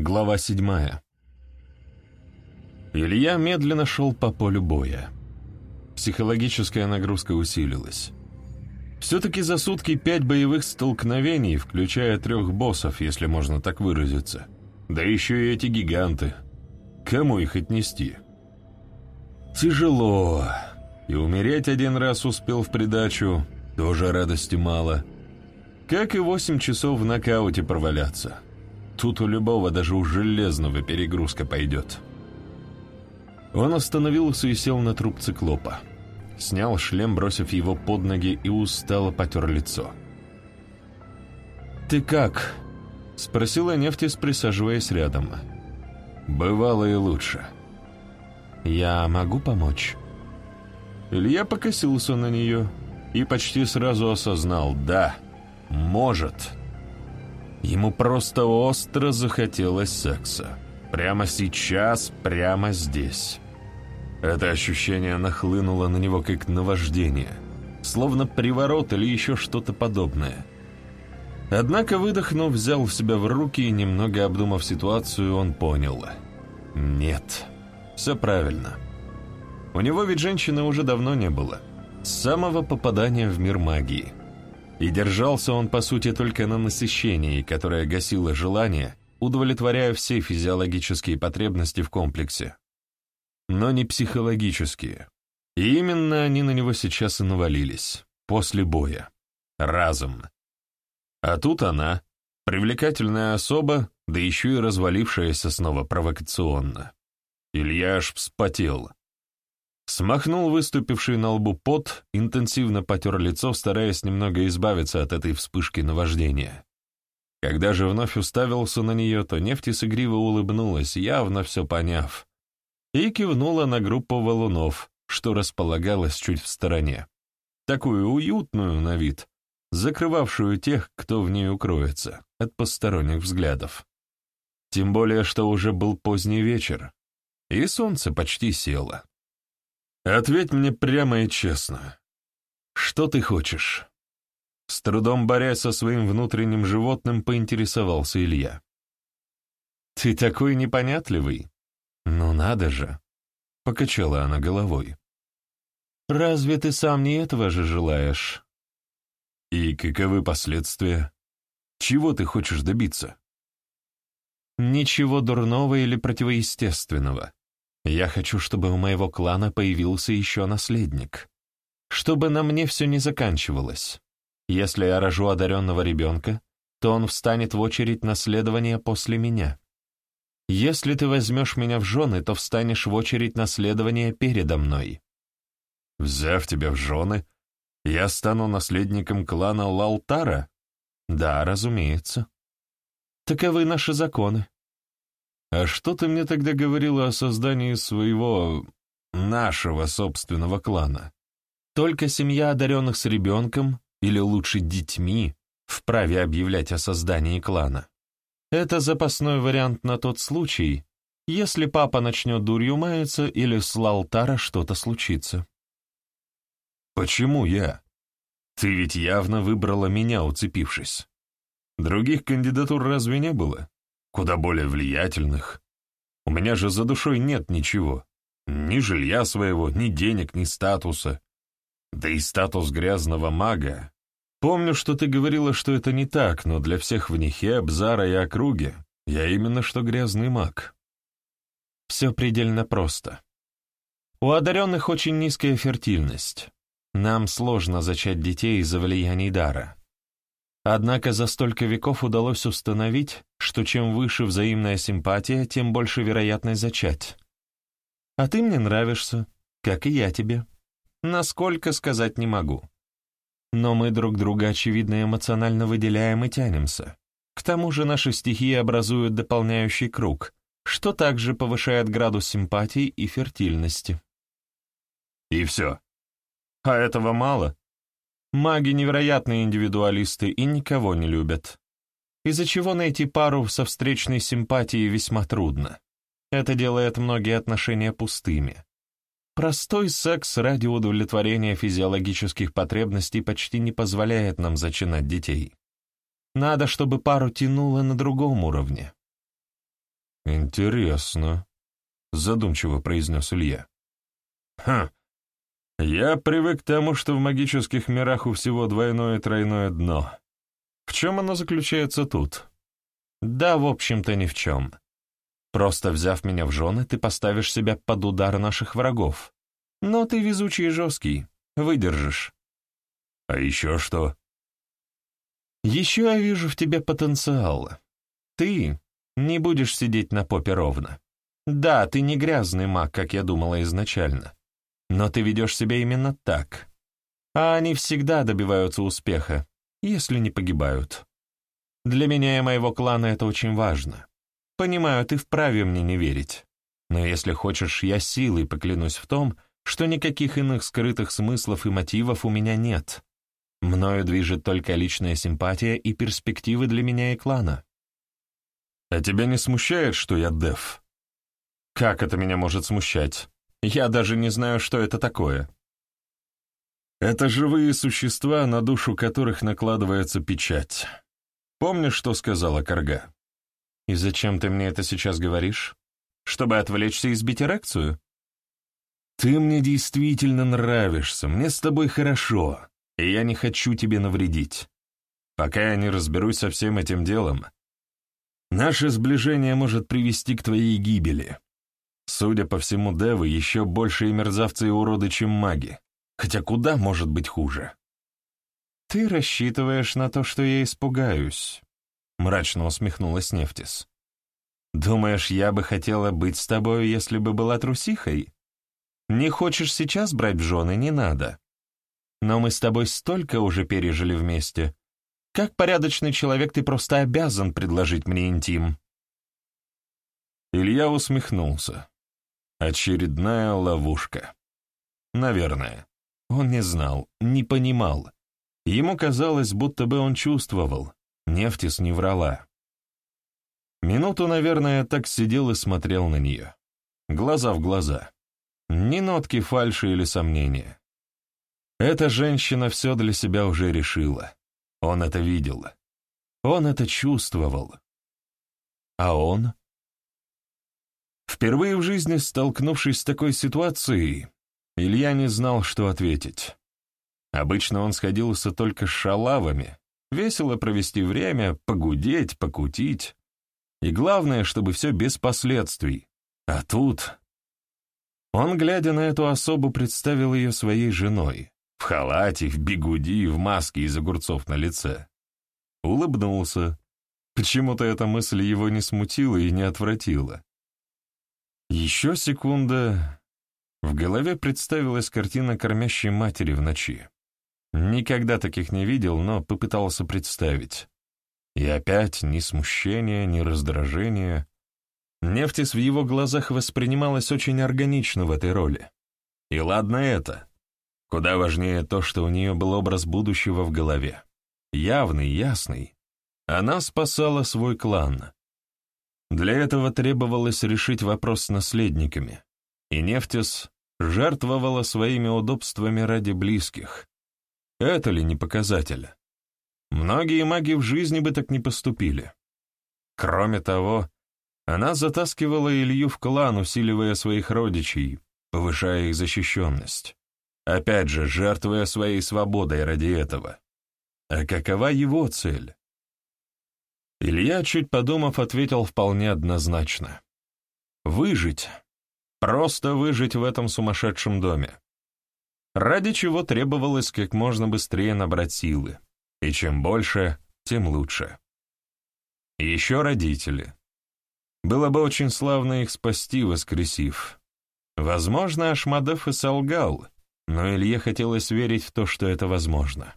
Глава седьмая. Илья медленно шел по полю боя. Психологическая нагрузка усилилась. Все-таки за сутки пять боевых столкновений, включая трех боссов, если можно так выразиться. Да еще и эти гиганты. Кому их отнести? Тяжело. И умереть один раз успел в придачу, тоже радости мало. Как и восемь часов в нокауте проваляться. Тут у любого, даже у железного, перегрузка пойдет. Он остановился и сел на труп циклопа. Снял шлем, бросив его под ноги, и устало потер лицо. «Ты как?» — спросила Нефтис, присаживаясь рядом. «Бывало и лучше». «Я могу помочь?» Илья покосился на нее и почти сразу осознал «да, может». Ему просто остро захотелось секса. Прямо сейчас, прямо здесь. Это ощущение нахлынуло на него как наваждение, словно приворот или еще что-то подобное. Однако, выдохнув, взял себя в руки и, немного обдумав ситуацию, он понял. Нет, все правильно. У него ведь женщины уже давно не было. С самого попадания в мир магии. И держался он, по сути, только на насыщении, которое гасило желание, удовлетворяя все физиологические потребности в комплексе. Но не психологические. И именно они на него сейчас и навалились, после боя. Разом. А тут она, привлекательная особа, да еще и развалившаяся снова провокационно. Илья аж вспотел. Смахнул выступивший на лбу пот, интенсивно потер лицо, стараясь немного избавиться от этой вспышки наваждения. Когда же вновь уставился на нее, то нефть игриво улыбнулась, явно все поняв, и кивнула на группу валунов, что располагалась чуть в стороне. Такую уютную на вид, закрывавшую тех, кто в ней укроется, от посторонних взглядов. Тем более, что уже был поздний вечер, и солнце почти село. Ответь мне прямо и честно. Что ты хочешь? С трудом борясь со своим внутренним животным, поинтересовался Илья. Ты такой непонятливый. Ну надо же. Покачала она головой. Разве ты сам не этого же желаешь? И каковы последствия? Чего ты хочешь добиться? Ничего дурного или противоестественного. Я хочу, чтобы у моего клана появился еще наследник. Чтобы на мне все не заканчивалось. Если я рожу одаренного ребенка, то он встанет в очередь наследования после меня. Если ты возьмешь меня в жены, то встанешь в очередь наследования передо мной. Взяв тебя в жены, я стану наследником клана Лалтара? Да, разумеется. Таковы наши законы. «А что ты мне тогда говорила о создании своего... нашего собственного клана? Только семья одаренных с ребенком, или лучше детьми, вправе объявлять о создании клана. Это запасной вариант на тот случай, если папа начнет дурью маяться или с Лалтара что-то случится». «Почему я? Ты ведь явно выбрала меня, уцепившись. Других кандидатур разве не было?» Куда более влиятельных. У меня же за душой нет ничего. Ни жилья своего, ни денег, ни статуса. Да и статус грязного мага. Помню, что ты говорила, что это не так, но для всех в Нихе, Бзара и округе я именно что грязный маг. Все предельно просто. У одаренных очень низкая фертильность. Нам сложно зачать детей из-за влияний дара. Однако за столько веков удалось установить, что чем выше взаимная симпатия, тем больше вероятность зачать. А ты мне нравишься, как и я тебе. Насколько сказать не могу. Но мы друг друга, очевидно, эмоционально выделяем и тянемся. К тому же наши стихии образуют дополняющий круг, что также повышает градус симпатии и фертильности. И все. А этого мало? Маги невероятные индивидуалисты и никого не любят. Из-за чего найти пару со встречной симпатией весьма трудно. Это делает многие отношения пустыми. Простой секс ради удовлетворения физиологических потребностей почти не позволяет нам зачинать детей. Надо, чтобы пару тянуло на другом уровне. «Интересно», — задумчиво произнес Илья. «Хм, я привык к тому, что в магических мирах у всего двойное и тройное дно. В чем оно заключается тут?» «Да, в общем-то, ни в чем. Просто взяв меня в жены, ты поставишь себя под удар наших врагов. Но ты везучий и жесткий, выдержишь». «А еще что?» «Еще я вижу в тебе потенциал. Ты не будешь сидеть на попе ровно. Да, ты не грязный маг, как я думала изначально, но ты ведешь себя именно так. А они всегда добиваются успеха, если не погибают. Для меня и моего клана это очень важно. Понимаю, ты вправе мне не верить. Но если хочешь, я силой поклянусь в том, что никаких иных скрытых смыслов и мотивов у меня нет. Мною движет только личная симпатия и перспективы для меня и клана. А тебя не смущает, что я деф? Как это меня может смущать? Я даже не знаю, что это такое. Это живые существа, на душу которых накладывается печать. Помнишь, что сказала Карга? И зачем ты мне это сейчас говоришь? Чтобы отвлечься и сбить эрекцию? Ты мне действительно нравишься, мне с тобой хорошо, и я не хочу тебе навредить. Пока я не разберусь со всем этим делом, наше сближение может привести к твоей гибели. Судя по всему, девы еще большие мерзавцы и уроды, чем маги. Хотя куда может быть хуже? «Ты рассчитываешь на то, что я испугаюсь», — мрачно усмехнулась Нефтис. «Думаешь, я бы хотела быть с тобой, если бы была трусихой?» Не хочешь сейчас брать в жены, не надо. Но мы с тобой столько уже пережили вместе. Как порядочный человек ты просто обязан предложить мне интим». Илья усмехнулся. Очередная ловушка. Наверное. Он не знал, не понимал. Ему казалось, будто бы он чувствовал. Нефтис не врала. Минуту, наверное, так сидел и смотрел на нее. Глаза в глаза. Ни нотки фальши или сомнения. Эта женщина все для себя уже решила. Он это видел. Он это чувствовал. А он? Впервые в жизни столкнувшись с такой ситуацией, Илья не знал, что ответить. Обычно он сходился только с шалавами, весело провести время, погудеть, покутить. И главное, чтобы все без последствий. А тут он, глядя на эту особу, представил ее своей женой, в халате, в бигуди, в маске из огурцов на лице. Улыбнулся. Почему-то эта мысль его не смутила и не отвратила. Еще секунда. В голове представилась картина кормящей матери в ночи. Никогда таких не видел, но попытался представить. И опять ни смущения, ни раздражения, Нефтис в его глазах воспринималась очень органично в этой роли. И ладно это. Куда важнее то, что у нее был образ будущего в голове. Явный, ясный. Она спасала свой клан. Для этого требовалось решить вопрос с наследниками. И Нефтис жертвовала своими удобствами ради близких. Это ли не показатель? Многие маги в жизни бы так не поступили. Кроме того, она затаскивала Илью в клан, усиливая своих родичей, повышая их защищенность. Опять же, жертвуя своей свободой ради этого. А какова его цель? Илья, чуть подумав, ответил вполне однозначно. Выжить. Просто выжить в этом сумасшедшем доме. Ради чего требовалось как можно быстрее набрать силы. И чем больше, тем лучше. Еще родители. Было бы очень славно их спасти, воскресив. Возможно, Ашмадов и солгал, но Илье хотелось верить в то, что это возможно.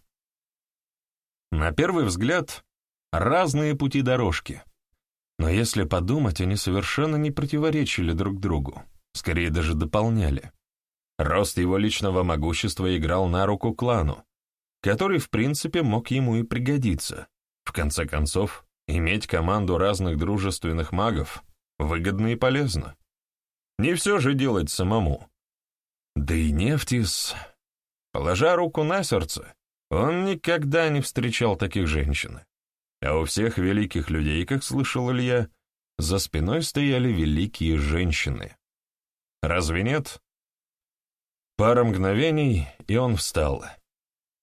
На первый взгляд, разные пути дорожки. Но если подумать, они совершенно не противоречили друг другу, скорее даже дополняли. Рост его личного могущества играл на руку клану, который, в принципе, мог ему и пригодиться. В конце концов, Иметь команду разных дружественных магов выгодно и полезно. Не все же делать самому. Да и Нефтис, положа руку на сердце, он никогда не встречал таких женщин. А у всех великих людей, как слышал Илья, за спиной стояли великие женщины. Разве нет? Пара мгновений, и он встал.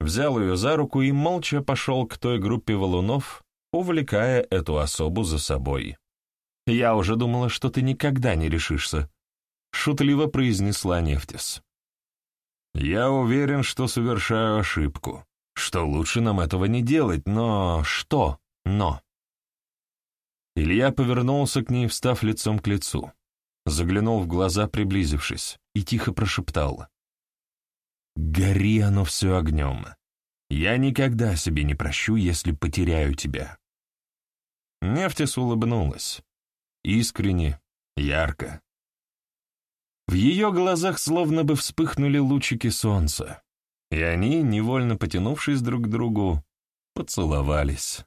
Взял ее за руку и молча пошел к той группе валунов, увлекая эту особу за собой. «Я уже думала, что ты никогда не решишься», — шутливо произнесла Нефтис. «Я уверен, что совершаю ошибку, что лучше нам этого не делать, но что «но»?» Илья повернулся к ней, встав лицом к лицу, заглянул в глаза, приблизившись, и тихо прошептал. «Гори оно все огнем. Я никогда себе не прощу, если потеряю тебя». Нефтис улыбнулась. Искренне, ярко. В ее глазах словно бы вспыхнули лучики солнца, и они, невольно потянувшись друг к другу, поцеловались.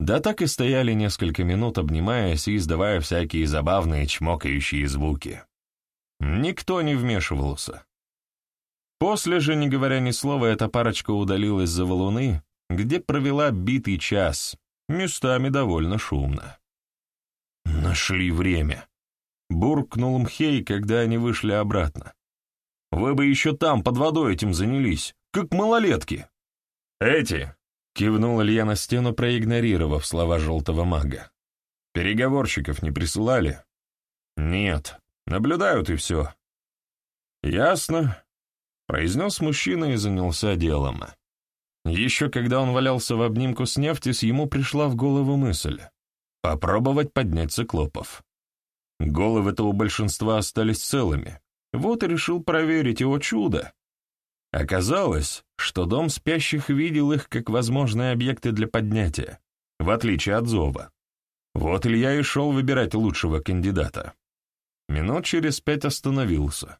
Да так и стояли несколько минут, обнимаясь и издавая всякие забавные чмокающие звуки. Никто не вмешивался. После же, не говоря ни слова, эта парочка удалилась за валуны, где провела битый час, местами довольно шумно. «Нашли время», — буркнул Мхей, когда они вышли обратно. «Вы бы еще там, под водой этим занялись, как малолетки». «Эти», — кивнул Илья на стену, проигнорировав слова желтого мага. «Переговорщиков не присылали?» «Нет, наблюдают и все». «Ясно», — произнес мужчина и занялся делом. Еще когда он валялся в обнимку с Нефтис, ему пришла в голову мысль — попробовать поднять циклопов. Головы-то у большинства остались целыми. Вот и решил проверить его чудо. Оказалось, что дом спящих видел их как возможные объекты для поднятия, в отличие от зова. Вот Илья и шел выбирать лучшего кандидата. Минут через пять остановился.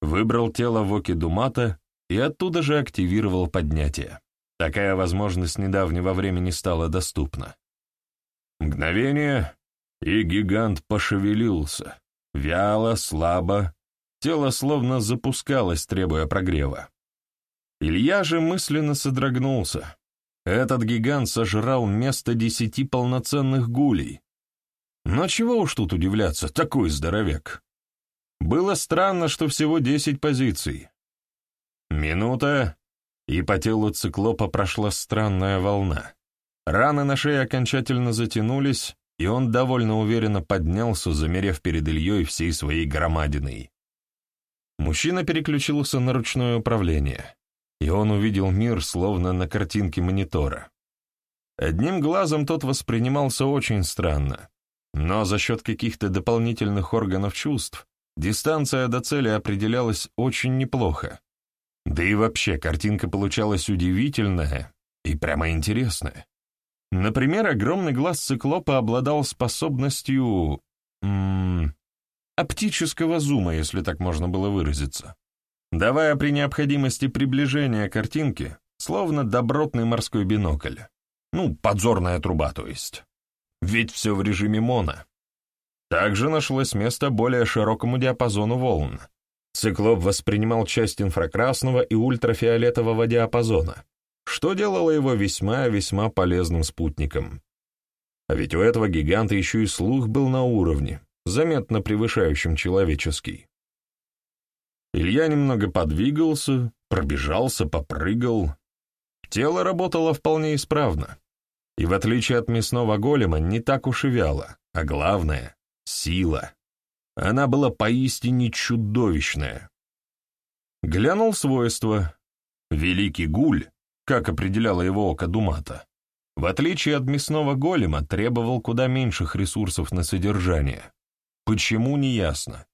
Выбрал тело Воки Думата и оттуда же активировал поднятие. Такая возможность недавнего времени стала доступна. Мгновение, и гигант пошевелился. Вяло, слабо, тело словно запускалось, требуя прогрева. Илья же мысленно содрогнулся. Этот гигант сожрал место десяти полноценных гулей. Но чего уж тут удивляться, такой здоровяк. Было странно, что всего десять позиций. Минута, и по телу циклопа прошла странная волна. Раны на шее окончательно затянулись, и он довольно уверенно поднялся, замерев перед Ильей всей своей громадиной. Мужчина переключился на ручное управление, и он увидел мир словно на картинке монитора. Одним глазом тот воспринимался очень странно, но за счет каких-то дополнительных органов чувств Дистанция до цели определялась очень неплохо. Да и вообще картинка получалась удивительная и прямо интересная. Например, огромный глаз циклопа обладал способностью... М -м, оптического зума, если так можно было выразиться, давая при необходимости приближения картинки, словно добротный морской бинокль. Ну, подзорная труба, то есть. Ведь все в режиме моно. Также нашлось место более широкому диапазону волн. Циклоп воспринимал часть инфракрасного и ультрафиолетового диапазона, что делало его весьма-весьма полезным спутником. А ведь у этого гиганта еще и слух был на уровне, заметно превышающем человеческий. Илья немного подвигался, пробежался, попрыгал. Тело работало вполне исправно. И в отличие от мясного голема, не так уж и вяло, а главное, Сила. Она была поистине чудовищная. Глянул свойства. Великий гуль, как определяло его око Думата, в отличие от мясного голема, требовал куда меньших ресурсов на содержание. Почему, неясно.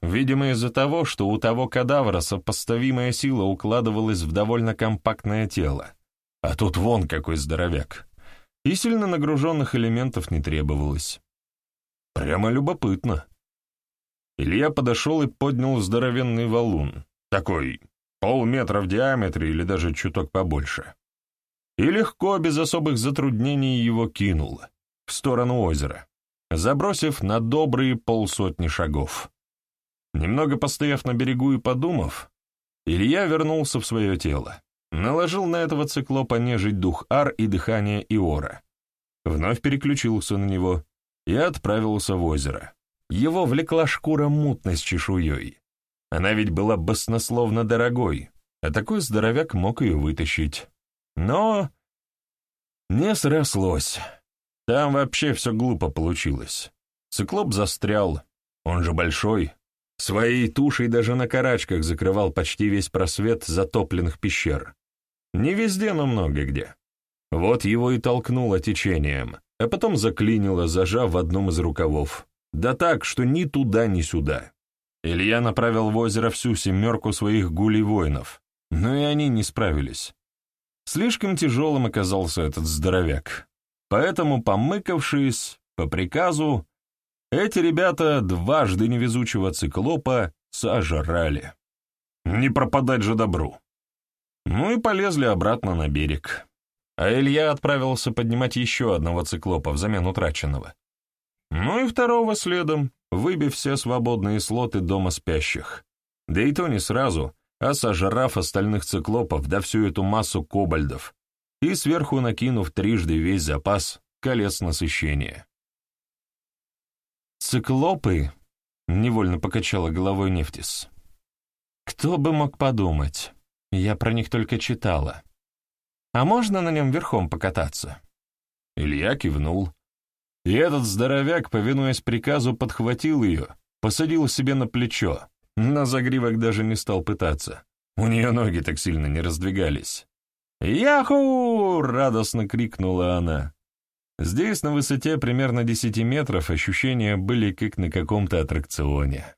Видимо, из-за того, что у того кадавра сопоставимая сила укладывалась в довольно компактное тело. А тут вон какой здоровяк. И сильно нагруженных элементов не требовалось. Прямо любопытно. Илья подошел и поднял здоровенный валун, такой полметра в диаметре или даже чуток побольше. И легко, без особых затруднений, его кинул в сторону озера, забросив на добрые полсотни шагов. Немного постояв на берегу и подумав, Илья вернулся в свое тело, наложил на этого циклопа нежить дух Ар и дыхание Иора, вновь переключился на него и отправился в озеро. Его влекла шкура мутной с чешуей. Она ведь была баснословно дорогой, а такой здоровяк мог ее вытащить. Но не срослось. Там вообще все глупо получилось. Циклоп застрял, он же большой. Своей тушей даже на карачках закрывал почти весь просвет затопленных пещер. Не везде, но много где. Вот его и толкнуло течением, а потом заклинило, зажав в одном из рукавов. Да так, что ни туда, ни сюда. Илья направил в озеро всю семерку своих гулей-воинов, но и они не справились. Слишком тяжелым оказался этот здоровяк. Поэтому, помыкавшись, по приказу, эти ребята дважды невезучего циклопа сожрали. Не пропадать же добру. Ну и полезли обратно на берег. А Илья отправился поднимать еще одного циклопа взамен утраченного. Ну и второго следом, выбив все свободные слоты дома спящих. Да и то не сразу, а сожрав остальных циклопов да всю эту массу кобальдов и сверху накинув трижды весь запас колец насыщения. «Циклопы?» — невольно покачала головой Нефтис. «Кто бы мог подумать? Я про них только читала. А можно на нем верхом покататься?» Илья кивнул. И этот здоровяк, повинуясь приказу, подхватил ее, посадил себе на плечо, на загривок даже не стал пытаться. У нее ноги так сильно не раздвигались. «Яху!» — радостно крикнула она. Здесь, на высоте примерно 10 метров, ощущения были как на каком-то аттракционе.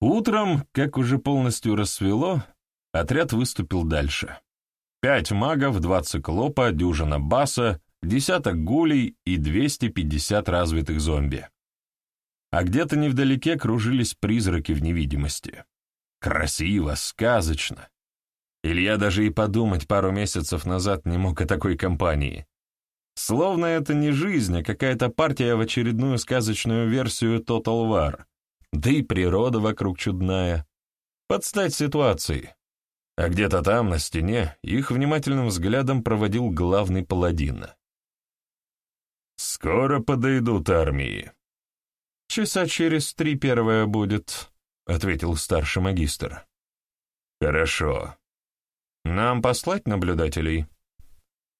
Утром, как уже полностью рассвело, отряд выступил дальше. Пять магов, два циклопа, дюжина баса, десяток гулей и 250 развитых зомби а где-то невдалеке кружились призраки в невидимости. Красиво, сказочно. Илья даже и подумать пару месяцев назад не мог о такой компании. Словно это не жизнь, а какая-то партия в очередную сказочную версию Total War. Да и природа вокруг чудная. Подстать ситуации. А где-то там, на стене, их внимательным взглядом проводил главный паладин. «Скоро подойдут армии», «Часа через три первая будет», — ответил старший магистр. «Хорошо. Нам послать наблюдателей?»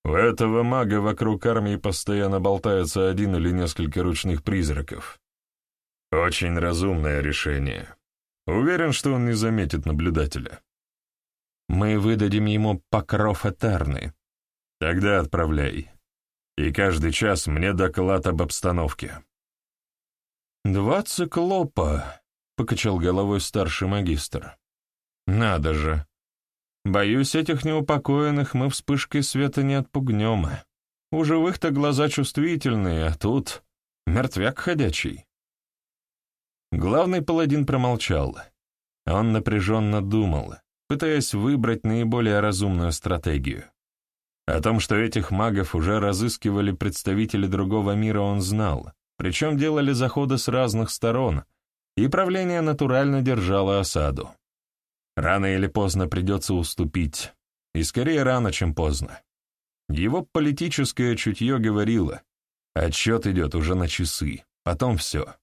«У этого мага вокруг армии постоянно болтается один или несколько ручных призраков. Очень разумное решение. Уверен, что он не заметит наблюдателя». «Мы выдадим ему покров Этерны». «Тогда отправляй. И каждый час мне доклад об обстановке». «Два циклопа», — покачал головой старший магистр. «Надо же. Боюсь, этих неупокоенных мы вспышкой света не отпугнем. У живых-то глаза чувствительные, а тут мертвяк ходячий». Главный паладин промолчал. Он напряженно думал, пытаясь выбрать наиболее разумную стратегию. О том, что этих магов уже разыскивали представители другого мира, он знал, причем делали заходы с разных сторон, и правление натурально держало осаду. Рано или поздно придется уступить, и скорее рано, чем поздно. Его политическое чутье говорило, отчет идет уже на часы, потом все.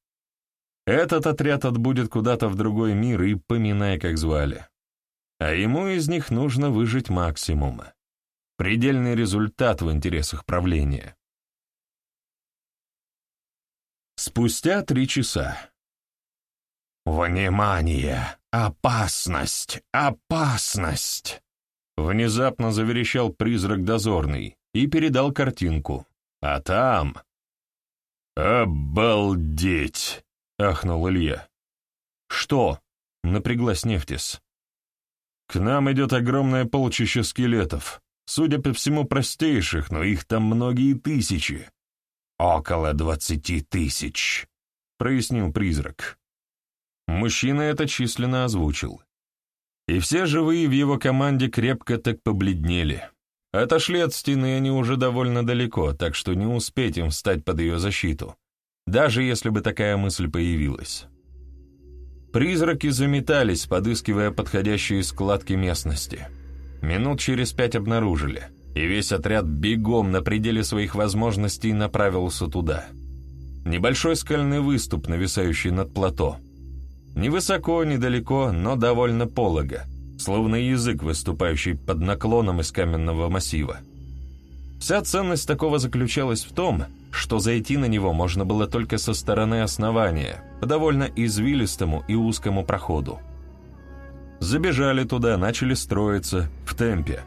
Этот отряд отбудет куда-то в другой мир и поминай, как звали. А ему из них нужно выжить максимум. Предельный результат в интересах правления. Спустя три часа. «Внимание! Опасность! Опасность!» Внезапно заверещал призрак дозорный и передал картинку. А там... «Обалдеть!» — ахнул Илья. «Что?» — напряглась Нефтис. «К нам идет огромное полчище скелетов, судя по всему, простейших, но их там многие тысячи. «Около двадцати тысяч», — прояснил призрак. Мужчина это численно озвучил. И все живые в его команде крепко так побледнели. Отошли от стены они уже довольно далеко, так что не успеть им встать под ее защиту, даже если бы такая мысль появилась. Призраки заметались, подыскивая подходящие складки местности. Минут через пять обнаружили — и весь отряд бегом на пределе своих возможностей направился туда. Небольшой скальный выступ, нависающий над плато. Ни высоко, ни далеко, но довольно полого, словно язык, выступающий под наклоном из каменного массива. Вся ценность такого заключалась в том, что зайти на него можно было только со стороны основания, по довольно извилистому и узкому проходу. Забежали туда, начали строиться, в темпе.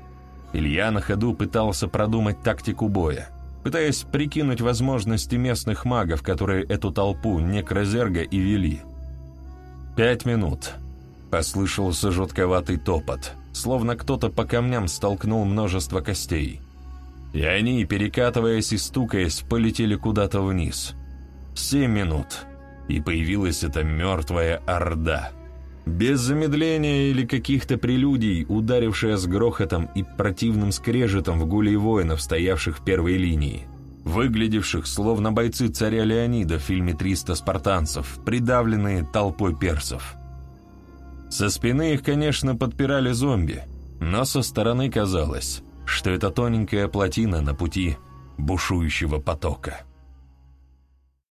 Илья на ходу пытался продумать тактику боя, пытаясь прикинуть возможности местных магов, которые эту толпу некрозерга и вели. Пять минут. Послышался жутковатый топот, словно кто-то по камням столкнул множество костей. И они, перекатываясь и стукаясь, полетели куда-то вниз. Семь минут. И появилась эта мертвая орда. Без замедления или каких-то прелюдий, ударившая с грохотом и противным скрежетом в гуле воинов, стоявших в первой линии, выглядевших словно бойцы царя Леонида в фильме «300 спартанцев», придавленные толпой персов. Со спины их, конечно, подпирали зомби, но со стороны казалось, что это тоненькая плотина на пути бушующего потока.